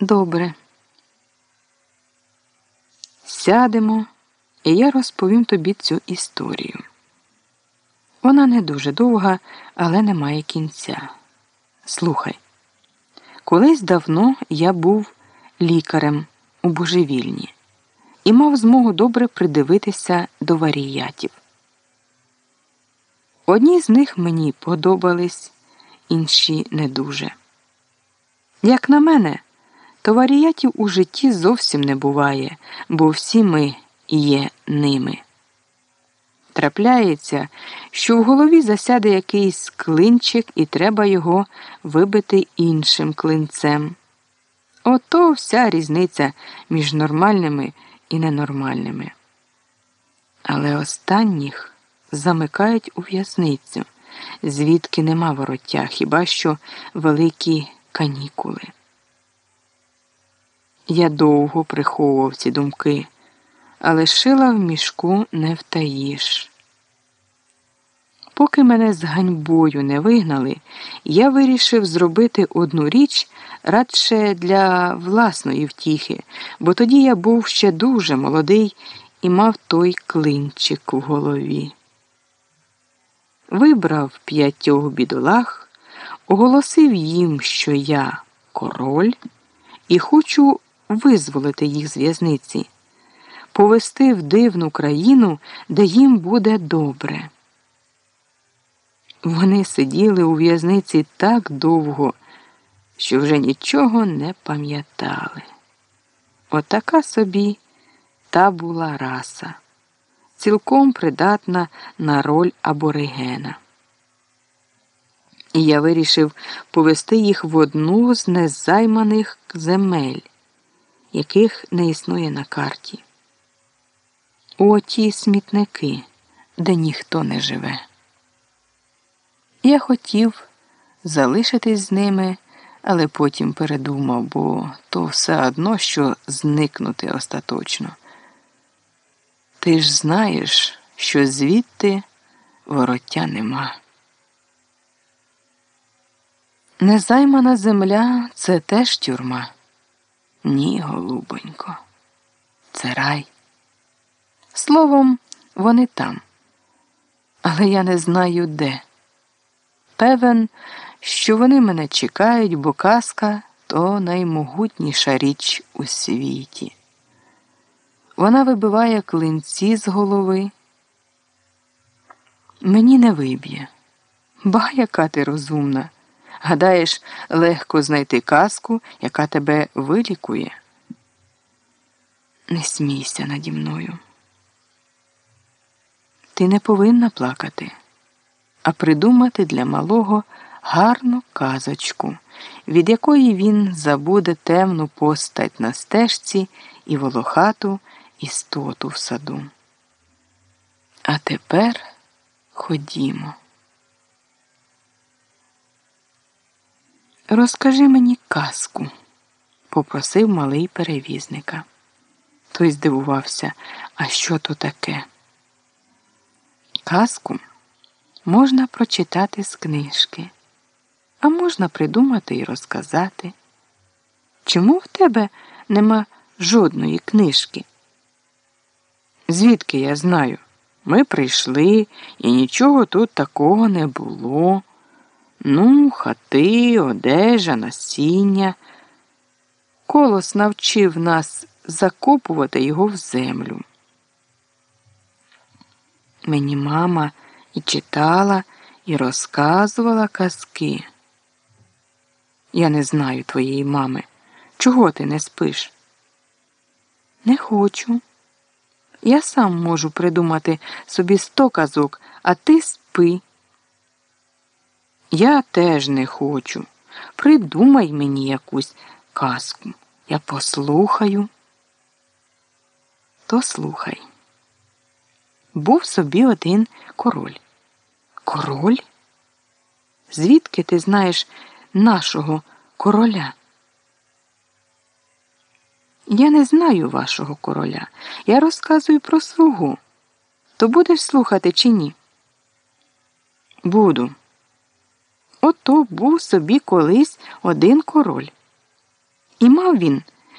Добре. Сядемо, і я розповім тобі цю історію. Вона не дуже довга, але не має кінця. Слухай, колись давно я був лікарем у божевільні і мав змогу добре придивитися до варіятів. Одні з них мені подобались, інші не дуже. Як на мене, то варіятів у житті зовсім не буває, бо всі ми є ними. Трапляється, що в голові засяде якийсь клинчик і треба його вибити іншим клинцем. Ото вся різниця між нормальними і ненормальними. Але останніх замикають у в'язницю, звідки нема вороття, хіба що великі канікули. Я довго приховував ці думки, але шила в мішку не втаїш. Поки мене з ганьбою не вигнали, я вирішив зробити одну річ радше для власної втіхи, бо тоді я був ще дуже молодий і мав той клинчик у голові. Вибрав п'ятьох бідолах, оголосив їм, що я король, і хочу визволити їх з в'язниці, повести в дивну країну, де їм буде добре. Вони сиділи у в'язниці так довго, що вже нічого не пам'ятали. Отака собі та була раса, цілком придатна на роль аборигена. І я вирішив повести їх в одну з незайманих земель, яких не існує на карті. У ті смітники, де ніхто не живе. Я хотів залишитись з ними, але потім передумав, бо то все одно, що зникнути остаточно. Ти ж знаєш, що звідти вороття нема. Незаймана земля це теж тюрма. Ні, голубонько, це рай. Словом, вони там, але я не знаю де. Певен, що вони мене чекають, бо казка то наймогутніша річ у світі. Вона вибиває клинці з голови. Мені не виб'є. Ба, яка ти розумна. Гадаєш, легко знайти казку, яка тебе вилікує. Не смійся наді мною. Ти не повинна плакати а придумати для малого гарну казочку, від якої він забуде темну постать на стежці і волохату істоту в саду. А тепер ходімо. Розкажи мені казку, попросив малий перевізника. Той здивувався, а що то таке? Казку можна прочитати з книжки, а можна придумати і розказати. Чому в тебе нема жодної книжки? Звідки я знаю? Ми прийшли і нічого тут такого не було. Ну, хати, одежа, насіння. Колос навчив нас закопувати його в землю. Мені мама і читала, і розказувала казки. Я не знаю твоєї мами. Чого ти не спиш? Не хочу. Я сам можу придумати собі сто казок, а ти спи. Я теж не хочу. Придумай мені якусь казку. Я послухаю. То слухай. Був собі один король. Король? Звідки ти знаєш нашого короля? Я не знаю вашого короля. Я розказую про свого. То будеш слухати чи ні? Буду. Ото був собі колись один король. І мав він